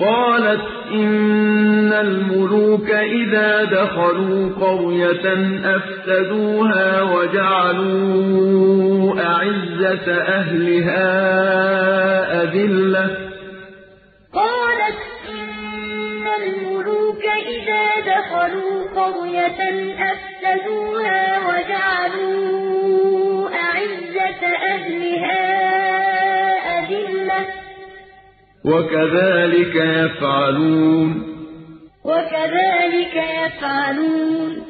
قَالَتْ إِنَّ الْمُلُوكَ إِذَا دَخَلُوا قَرْيَةً أَفْسَدُوهَا وَجَعَلُوا أَعِزَّةَ أَهْلِهَا أَذِلَّةً ۖ. قَالَتْ إِنَّ الْمُلُوكَ إِذَا دَخَلُوا قَرْيَةً أَفْسَدُوهَا وَكَذَٰلِكَ يَفْعَلُونَ. وَكَذَٰلِكَ يَفْعَلُونَ.